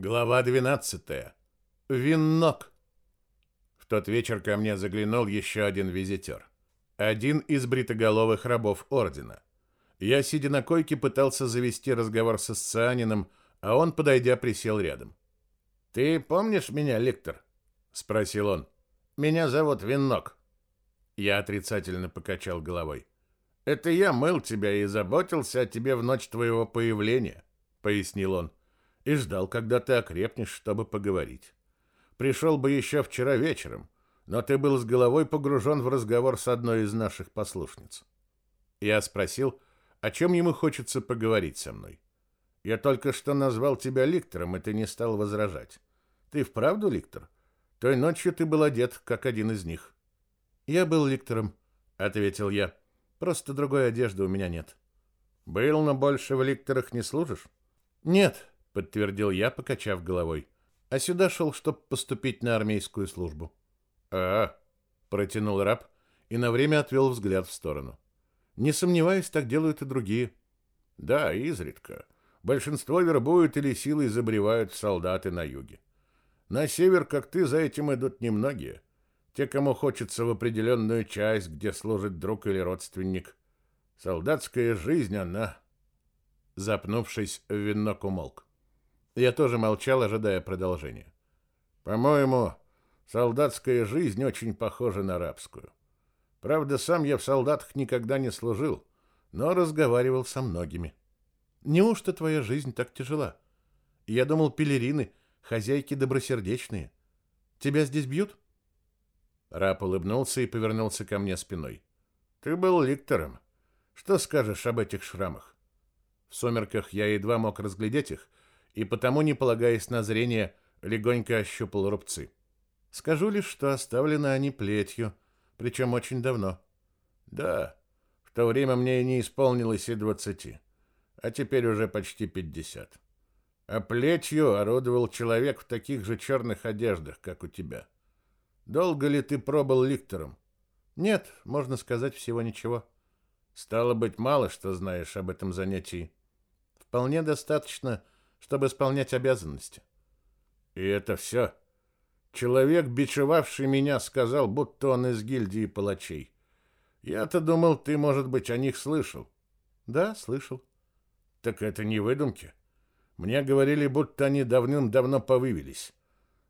Глава 12. Виннок. В тот вечер ко мне заглянул еще один визитер. Один из бритоголовых рабов ордена. Я, сидя на койке, пытался завести разговор с Исцианином, а он, подойдя, присел рядом. «Ты помнишь меня, лектор?» — спросил он. «Меня зовут Виннок». Я отрицательно покачал головой. «Это я мыл тебя и заботился о тебе в ночь твоего появления», — пояснил он и ждал, когда ты окрепнешь, чтобы поговорить. Пришел бы еще вчера вечером, но ты был с головой погружен в разговор с одной из наших послушниц. Я спросил, о чем ему хочется поговорить со мной. Я только что назвал тебя ликтором, и ты не стал возражать. Ты вправду ликтор? Той ночью ты был одет, как один из них. Я был ликтором, ответил я. Просто другой одежды у меня нет. Был, но больше в ликторах не служишь? Нет, подтвердил я, покачав головой. А сюда шел, чтобы поступить на армейскую службу. А, протянул раб и на время отвел взгляд в сторону. Не сомневаюсь, так делают и другие. Да, изредка. Большинство вербуют или силой забревают солдаты на юге. На север, как ты, за этим идут немногие. Те, кому хочется в определенную часть, где служит друг или родственник. Солдатская жизнь, она... Запнувшись, винок умолк. Я тоже молчал, ожидая продолжения. По-моему, солдатская жизнь очень похожа на рабскую. Правда, сам я в солдатах никогда не служил, но разговаривал со многими. Неужто твоя жизнь так тяжела? Я думал, пелерины, хозяйки добросердечные. Тебя здесь бьют? Раб улыбнулся и повернулся ко мне спиной. Ты был ликтором. Что скажешь об этих шрамах? В сумерках я едва мог разглядеть их, и потому, не полагаясь на зрение, легонько ощупал рубцы. Скажу лишь, что оставлены они плетью, причем очень давно. Да, в то время мне и не исполнилось и двадцати, а теперь уже почти пятьдесят. А плетью орудовал человек в таких же черных одеждах, как у тебя. Долго ли ты пробыл ликтором? Нет, можно сказать, всего ничего. Стало быть, мало что знаешь об этом занятии. Вполне достаточно, чтобы исполнять обязанности. И это все. Человек, бичевавший меня, сказал, будто он из гильдии палачей. Я-то думал, ты, может быть, о них слышал. Да, слышал. Так это не выдумки. Мне говорили, будто они давным-давно повывелись.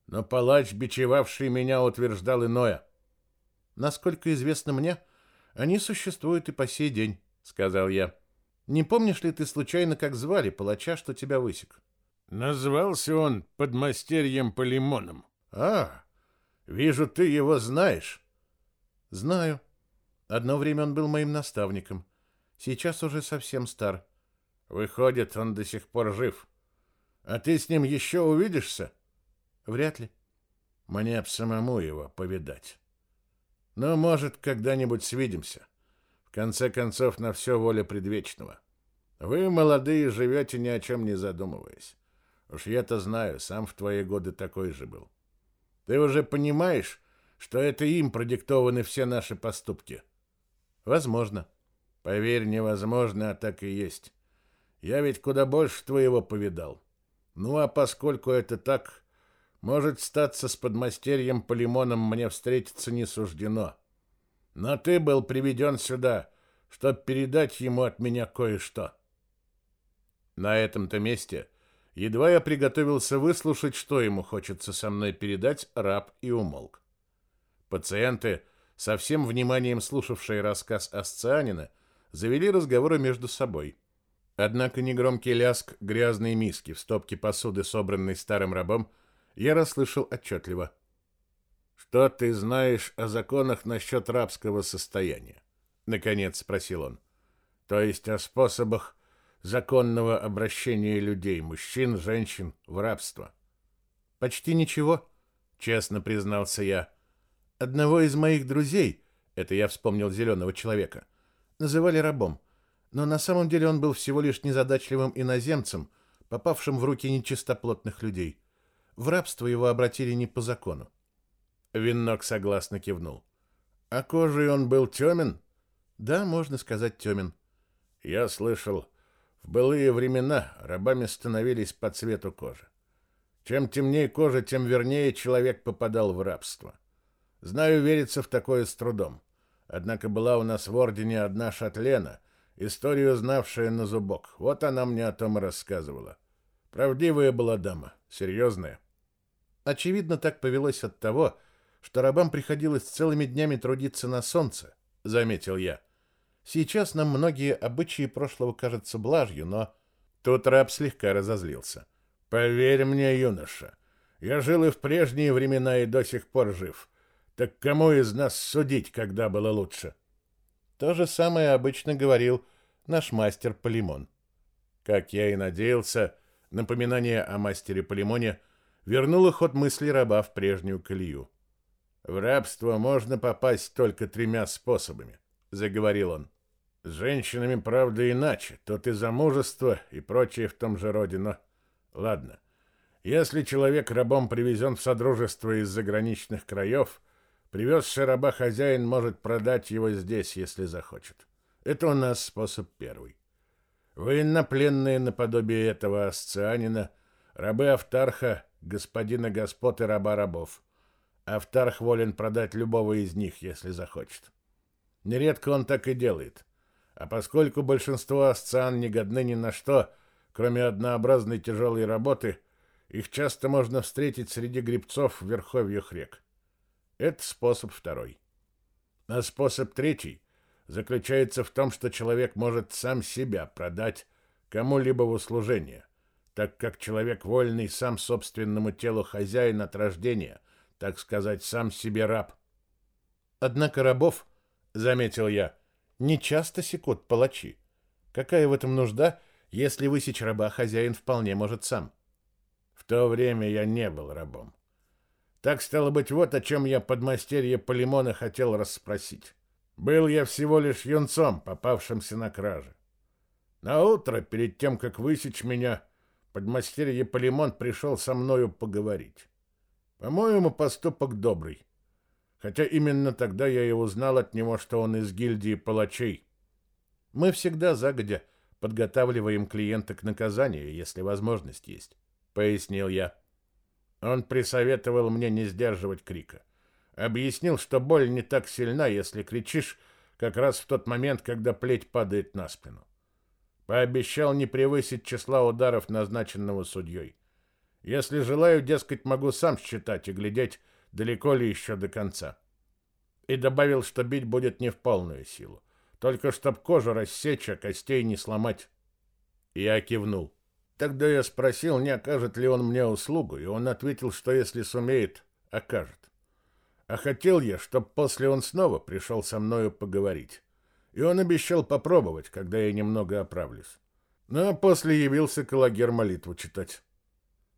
Но палач, бичевавший меня, утверждал иное. Насколько известно мне, они существуют и по сей день, сказал я. Не помнишь ли ты случайно, как звали палача, что тебя высек? Назвался он подмастерьем по лимонам. А, вижу, ты его знаешь. Знаю. Одно время он был моим наставником. Сейчас уже совсем стар. Выходит, он до сих пор жив. А ты с ним еще увидишься? Вряд ли. Мне б самому его повидать. Но, может, когда-нибудь свидимся. Конце концов, на все воля предвечного. Вы, молодые, живете ни о чем не задумываясь. Уж я-то знаю, сам в твои годы такой же был. Ты уже понимаешь, что это им продиктованы все наши поступки? Возможно. Поверь, невозможно, а так и есть. Я ведь куда больше твоего повидал. Ну а поскольку это так, может статься с подмастерьем Полимоном мне встретиться не суждено. Но ты был приведен сюда, чтобы передать ему от меня кое-что. На этом-то месте едва я приготовился выслушать, что ему хочется со мной передать, раб и умолк. Пациенты, со всем вниманием слушавшие рассказ Асцианина, завели разговоры между собой. Однако негромкий ляск грязной миски в стопке посуды, собранной старым рабом, я расслышал отчетливо. Что ты знаешь о законах насчет рабского состояния? Наконец спросил он. То есть о способах законного обращения людей, мужчин, женщин, в рабство. Почти ничего, честно признался я. Одного из моих друзей, это я вспомнил зеленого человека, называли рабом, но на самом деле он был всего лишь незадачливым иноземцем, попавшим в руки нечистоплотных людей. В рабство его обратили не по закону. Виннок согласно кивнул. А кожей он был темен? Да, можно сказать, темен. Я слышал, в былые времена рабами становились по цвету кожи. Чем темнее кожа, тем вернее человек попадал в рабство. Знаю, верится в такое с трудом. Однако была у нас в ордене одна шатлена, историю знавшая на зубок. Вот она мне о том и рассказывала. Правдивая была дама, серьезная. Очевидно, так повелось от того, что рабам приходилось целыми днями трудиться на солнце, заметил я. Сейчас нам многие обычаи прошлого кажутся блажью, но тут раб слегка разозлился. Поверь мне, юноша, я жил и в прежние времена и до сих пор жив. Так кому из нас судить, когда было лучше? То же самое обычно говорил наш мастер Полимон. Как я и надеялся, напоминание о мастере Полимоне вернуло ход мысли раба в прежнюю колею. В рабство можно попасть только тремя способами, заговорил он. С женщинами, правда, иначе. Тут и замужество, и прочее в том же роде, но... Ладно. Если человек рабом привезен в содружество из заграничных краев, Привезший раба хозяин может продать его здесь, если захочет. Это у нас способ первый. Военнопленные наподобие этого асцианина, рабы Автарха, господина господ и раба рабов. Автарх волен продать любого из них, если захочет. Нередко он так и делает. А поскольку большинство асциан не годны ни на что, кроме однообразной тяжелой работы, их часто можно встретить среди грибцов в верховьях рек. Это способ второй. А способ третий заключается в том, что человек может сам себя продать кому-либо в услужение, так как человек вольный сам собственному телу хозяин от рождения, так сказать, сам себе раб. Однако рабов, заметил я, не часто секут палачи. Какая в этом нужда, если высечь раба хозяин вполне может сам? В то время я не был рабом. Так стало быть, вот о чем я подмастерье Полимона хотел расспросить. Был я всего лишь юнцом, попавшимся на краже. На утро, перед тем, как высечь меня, подмастерье Полимон пришел со мною поговорить. По-моему, поступок добрый. Хотя именно тогда я и узнал от него, что он из гильдии палачей. Мы всегда загодя подготавливаем клиента к наказанию, если возможность есть, — пояснил я. Он присоветовал мне не сдерживать крика. Объяснил, что боль не так сильна, если кричишь как раз в тот момент, когда плеть падает на спину. Пообещал не превысить числа ударов, назначенного судьей. Если желаю, дескать, могу сам считать и глядеть, далеко ли еще до конца. И добавил, что бить будет не в полную силу, только чтоб кожу рассечь, а костей не сломать. Я кивнул. Тогда я спросил, не окажет ли он мне услугу, и он ответил, что если сумеет, окажет. А хотел я, чтоб после он снова пришел со мною поговорить. И он обещал попробовать, когда я немного оправлюсь. Ну, а после явился Калагер молитву читать.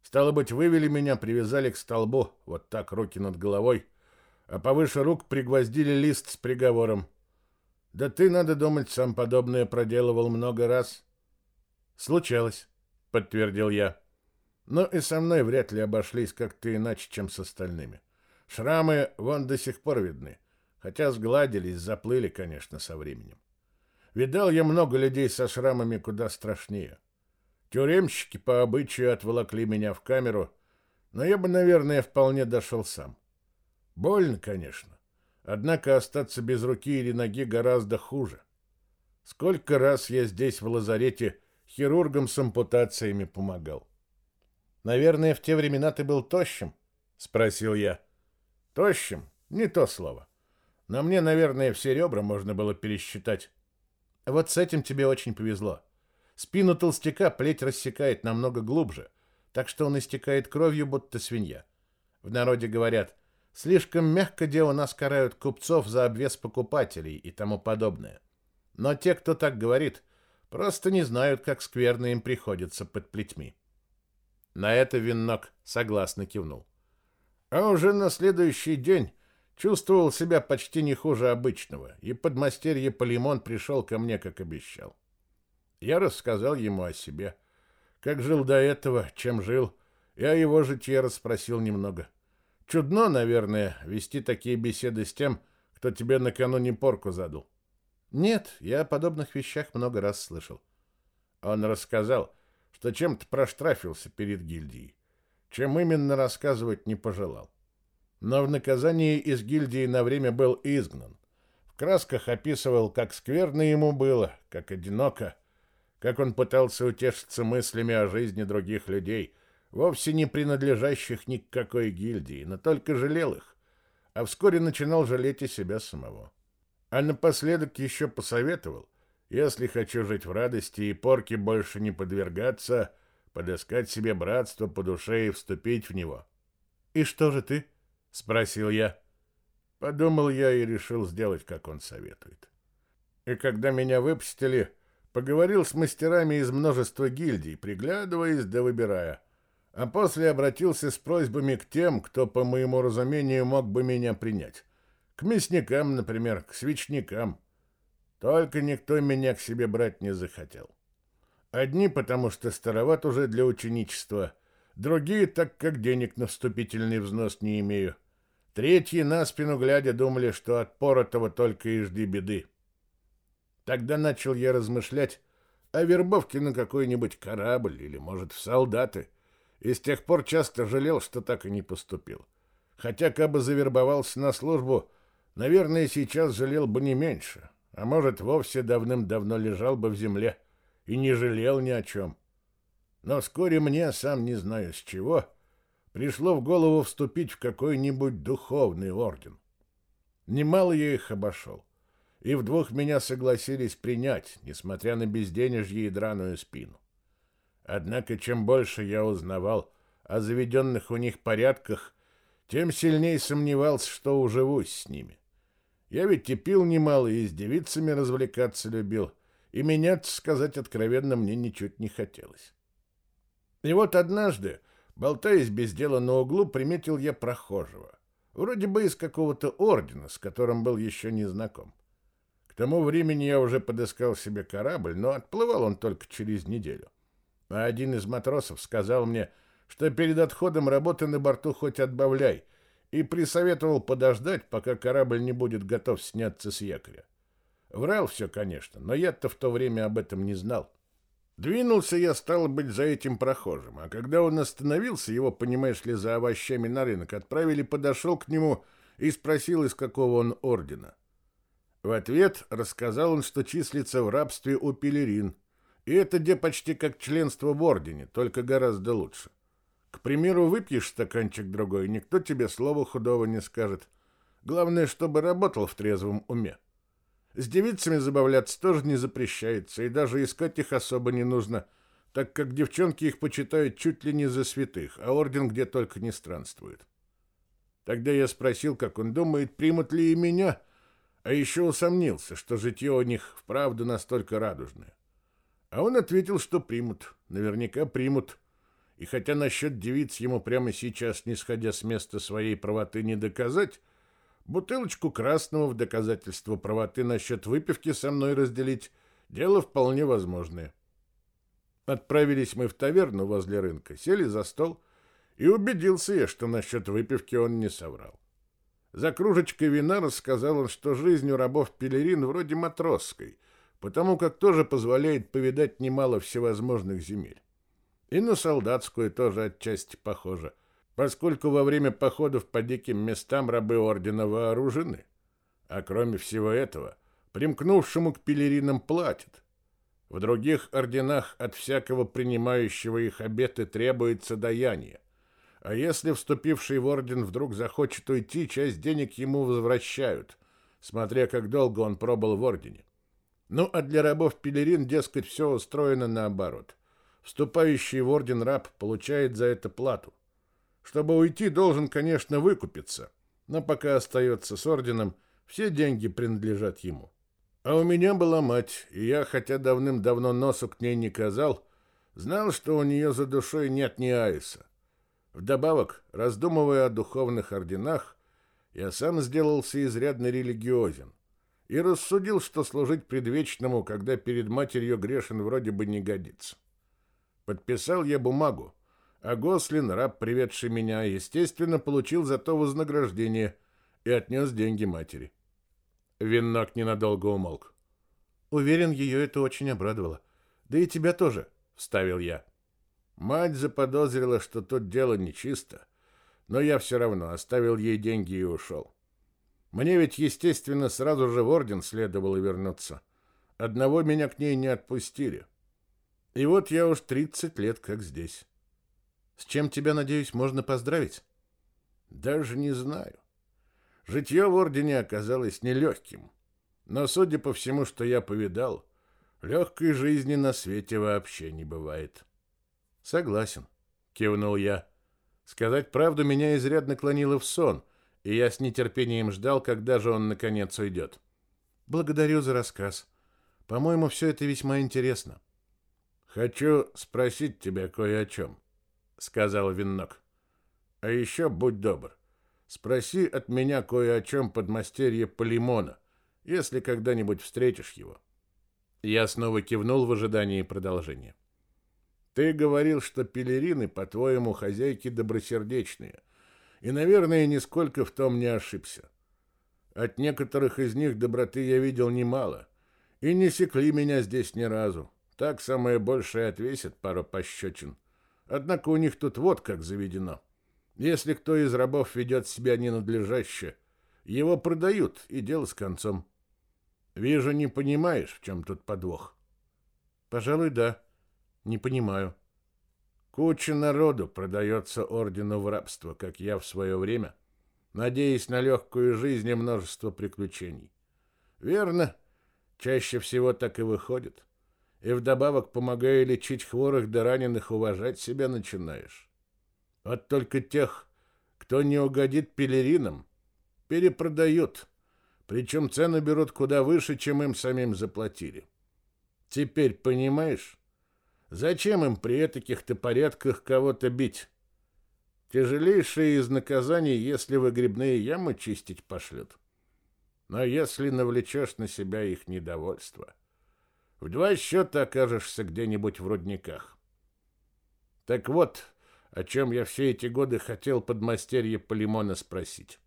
Стало быть, вывели меня, привязали к столбу, вот так, руки над головой, а повыше рук пригвоздили лист с приговором. Да ты, надо думать, сам подобное проделывал много раз. Случалось подтвердил я. Но и со мной вряд ли обошлись как-то иначе, чем с остальными. Шрамы вон до сих пор видны, хотя сгладились, заплыли, конечно, со временем. Видал я много людей со шрамами куда страшнее. Тюремщики по обычаю отволокли меня в камеру, но я бы, наверное, вполне дошел сам. Больно, конечно, однако остаться без руки или ноги гораздо хуже. Сколько раз я здесь в лазарете хирургам с ампутациями помогал. Наверное, в те времена ты был тощим, спросил я. Тощим? Не то слово. На мне, наверное, все ребра можно было пересчитать. Вот с этим тебе очень повезло. Спину толстяка плеть рассекает намного глубже, так что он истекает кровью, будто свинья. В народе говорят, слишком мягко дело нас карают купцов за обвес покупателей и тому подобное. Но те, кто так говорит, Просто не знают, как скверно им приходится под плетьми. На это Виннок согласно кивнул. А уже на следующий день чувствовал себя почти не хуже обычного, и подмастерье Полимон пришел ко мне, как обещал. Я рассказал ему о себе, как жил до этого, чем жил, и о его житье расспросил немного. Чудно, наверное, вести такие беседы с тем, кто тебе накануне порку задал. Нет, я о подобных вещах много раз слышал. Он рассказал, что чем-то проштрафился перед гильдией. чем именно рассказывать не пожелал. Но в наказании из гильдии на время был изгнан. В красках описывал, как скверно ему было, как одиноко, как он пытался утешиться мыслями о жизни других людей, вовсе не принадлежащих ни к какой гильдии, но только жалел их, а вскоре начинал жалеть и себя самого. А напоследок еще посоветовал, если хочу жить в радости и порке больше не подвергаться, подыскать себе братство по душе и вступить в него. «И что же ты?» — спросил я. Подумал я и решил сделать, как он советует. И когда меня выпустили, поговорил с мастерами из множества гильдий, приглядываясь да выбирая, а после обратился с просьбами к тем, кто, по моему разумению, мог бы меня принять. К мясникам, например, к свечникам. Только никто меня к себе брать не захотел. Одни, потому что староват уже для ученичества, другие, так как денег на вступительный взнос не имею. Третьи, на спину глядя, думали, что от поротого только и жди беды. Тогда начал я размышлять о вербовке на какой-нибудь корабль или, может, в солдаты, и с тех пор часто жалел, что так и не поступил. Хотя, кабы завербовался на службу, наверное, сейчас жалел бы не меньше, а может, вовсе давным-давно лежал бы в земле — и не жалел ни о чем. Но вскоре мне, сам не знаю с чего, пришло в голову вступить в какой-нибудь духовный орден. Немало я их обошел, и в двух меня согласились принять, несмотря на безденежье и драную спину. Однако, чем больше я узнавал о заведенных у них порядках, тем сильнее сомневался, что уживусь с ними. Я ведь и пил немало, и с девицами развлекаться любил — и меняться, сказать откровенно, мне ничуть не хотелось. И вот однажды, болтаясь без дела на углу, приметил я прохожего. Вроде бы из какого-то ордена, с которым был еще не знаком. Тому времени я уже подыскал себе корабль, но отплывал он только через неделю. А один из матросов сказал мне, что перед отходом работы на борту хоть отбавляй, и присоветовал подождать, пока корабль не будет готов сняться с якоря. Врал все, конечно, но я-то в то время об этом не знал. Двинулся я, стал быть, за этим прохожим, а когда он остановился, его, понимаешь ли, за овощами на рынок отправили, подошел к нему и спросил, из какого он ордена. В ответ рассказал он, что числится в рабстве у пелерин, и это где почти как членство в ордене, только гораздо лучше. К примеру, выпьешь стаканчик другой, никто тебе слова худого не скажет. Главное, чтобы работал в трезвом уме. С девицами забавляться тоже не запрещается, и даже искать их особо не нужно, так как девчонки их почитают чуть ли не за святых, а орден где только не странствует. Тогда я спросил, как он думает, примут ли и меня, а еще усомнился, что житье у них вправду настолько радужное. А он ответил, что примут, наверняка примут. И хотя насчет девиц ему прямо сейчас, не сходя с места своей правоты, не доказать, Бутылочку красного в доказательство правоты насчет выпивки со мной разделить – дело вполне возможное. Отправились мы в таверну возле рынка, сели за стол, и убедился я, что насчет выпивки он не соврал. За кружечкой вина рассказал он, что жизнь у рабов пелерин вроде матросской, потому как тоже позволяет повидать немало всевозможных земель. И на солдатскую тоже отчасти похоже поскольку во время походов по диким местам рабы ордена вооружены. А кроме всего этого, примкнувшему к пелеринам платят. В других орденах от всякого принимающего их обеты требуется даяние. А если вступивший в орден вдруг захочет уйти, часть денег ему возвращают, смотря как долго он пробыл в ордене. Ну, а для рабов пелерин, дескать, все устроено наоборот. Вступающий в орден раб получает за это плату. Чтобы уйти, должен, конечно, выкупиться, но пока остается с орденом, все деньги принадлежат ему. А у меня была мать, и я, хотя давным-давно носу к ней не казал, знал, что у нее за душой нет ни айса. Вдобавок, раздумывая о духовных орденах, я сам сделался изрядно религиозен и рассудил, что служить предвечному, когда перед матерью грешен, вроде бы не годится. Подписал я бумагу, а Гослин, раб, приведший меня, естественно, получил за то вознаграждение и отнес деньги матери. Виннак ненадолго умолк. Уверен, ее это очень обрадовало. Да и тебя тоже, вставил я. Мать заподозрила, что тут дело нечисто, но я все равно оставил ей деньги и ушел. Мне ведь, естественно, сразу же в орден следовало вернуться. Одного меня к ней не отпустили. И вот я уж 30 лет как здесь. С чем тебя, надеюсь, можно поздравить? Даже не знаю. Житье в ордене оказалось нелегким. Но, судя по всему, что я повидал, легкой жизни на свете вообще не бывает. Согласен, кивнул я. Сказать правду меня изрядно клонило в сон, и я с нетерпением ждал, когда же он наконец уйдет. Благодарю за рассказ. По-моему, все это весьма интересно. Хочу спросить тебя кое о чем, сказал Виннок. А еще будь добр, спроси от меня кое о чем подмастерье Полимона, если когда-нибудь встретишь его. Я снова кивнул в ожидании продолжения. Ты говорил, что пелерины, по-твоему, хозяйки добросердечные, и, наверное, нисколько в том не ошибся. От некоторых из них доброты я видел немало, и не секли меня здесь ни разу. Так самое большее отвесит пару пощечин. Однако у них тут вот как заведено. Если кто из рабов ведет себя ненадлежаще, его продают, и дело с концом. Вижу, не понимаешь, в чем тут подвох. Пожалуй, да. Не понимаю. Куча народу продается ордену в рабство, как я в свое время, надеясь на легкую жизнь и множество приключений. Верно, чаще всего так и выходит. И вдобавок, помогая лечить хворых да раненых, уважать себя начинаешь. Вот только тех, кто не угодит пелеринам, перепродают, причем цены берут куда выше, чем им самим заплатили. Теперь понимаешь, зачем им при этих-то порядках кого-то бить? Тяжелейшее из наказаний, если выгребные ямы чистить пошлют. Но если навлечешь на себя их недовольство, в два счета окажешься где-нибудь в рудниках. Так вот, о чем я все эти годы хотел подмастерье Полимона спросить.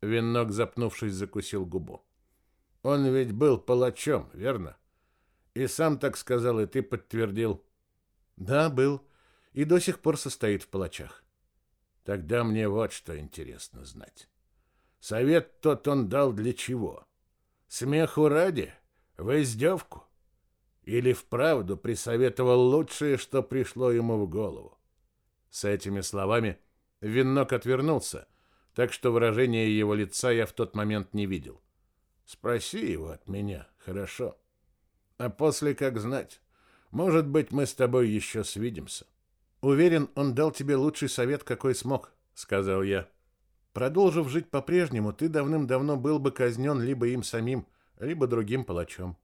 Винок, запнувшись, закусил губу. Он ведь был палачом, верно? И сам так сказал, и ты подтвердил. Да, был. И до сих пор состоит в палачах. Тогда мне вот что интересно знать. Совет тот он дал для чего? Смеху ради? В издевку? Или вправду присоветовал лучшее, что пришло ему в голову? С этими словами Винок отвернулся, так что выражение его лица я в тот момент не видел. Спроси его от меня, хорошо? А после как знать? Может быть, мы с тобой еще свидимся. Уверен, он дал тебе лучший совет, какой смог, сказал я. Продолжив жить по-прежнему, ты давным-давно был бы казнен либо им самим, либо другим палачом.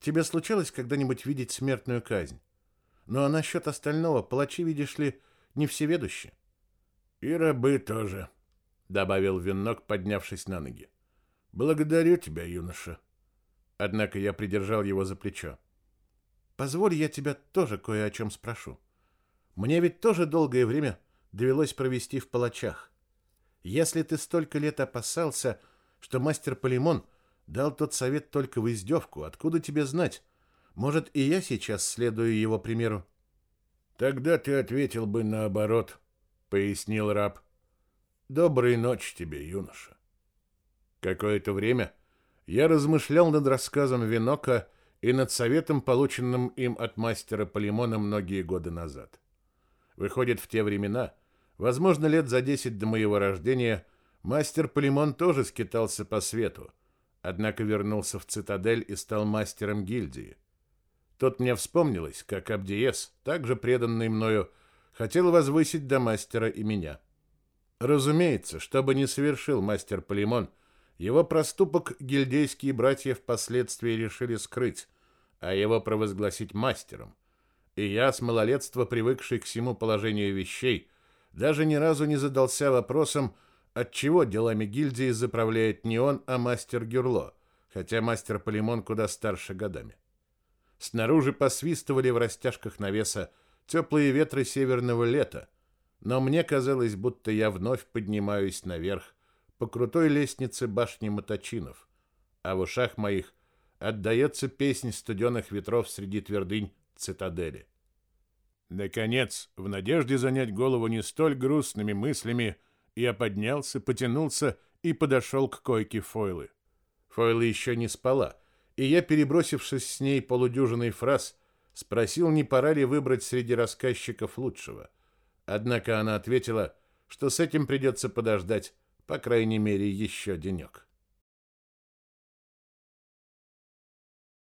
Тебе случалось когда-нибудь видеть смертную казнь? Ну а насчет остального, палачи, видишь ли, не всеведущи. И рабы тоже, добавил Виннок, поднявшись на ноги. Благодарю тебя, юноша. Однако я придержал его за плечо. Позволь, я тебя тоже кое о чем спрошу. Мне ведь тоже долгое время довелось провести в палачах. Если ты столько лет опасался, что мастер Полимон дал тот совет только в издевку, откуда тебе знать? Может, и я сейчас следую его примеру? Тогда ты ответил бы наоборот, пояснил раб. Доброй ночи тебе, юноша. Какое-то время я размышлял над рассказом Винока и над советом, полученным им от мастера Полимона многие годы назад. Выходит, в те времена, возможно, лет за десять до моего рождения, мастер Полимон тоже скитался по свету, однако вернулся в цитадель и стал мастером гильдии. Тут мне вспомнилось, как Абдиес, также преданный мною, хотел возвысить до мастера и меня. Разумеется, что бы ни совершил мастер Полимон, его проступок гильдейские братья впоследствии решили скрыть, а его провозгласить мастером. И я, с малолетства привыкший к всему положению вещей, даже ни разу не задался вопросом, отчего делами гильдии заправляет не он, а мастер Гюрло, хотя мастер Полимон куда старше годами. Снаружи посвистывали в растяжках навеса теплые ветры северного лета, но мне казалось, будто я вновь поднимаюсь наверх по крутой лестнице башни Моточинов, а в ушах моих отдается песнь студеных ветров среди твердынь цитадели. Наконец, в надежде занять голову не столь грустными мыслями, я поднялся, потянулся и подошел к койке Фойлы. Фойла еще не спала, и я, перебросившись с ней полудюжиной фраз, спросил, не пора ли выбрать среди рассказчиков лучшего. Однако она ответила, что с этим придется подождать, по крайней мере, еще денек.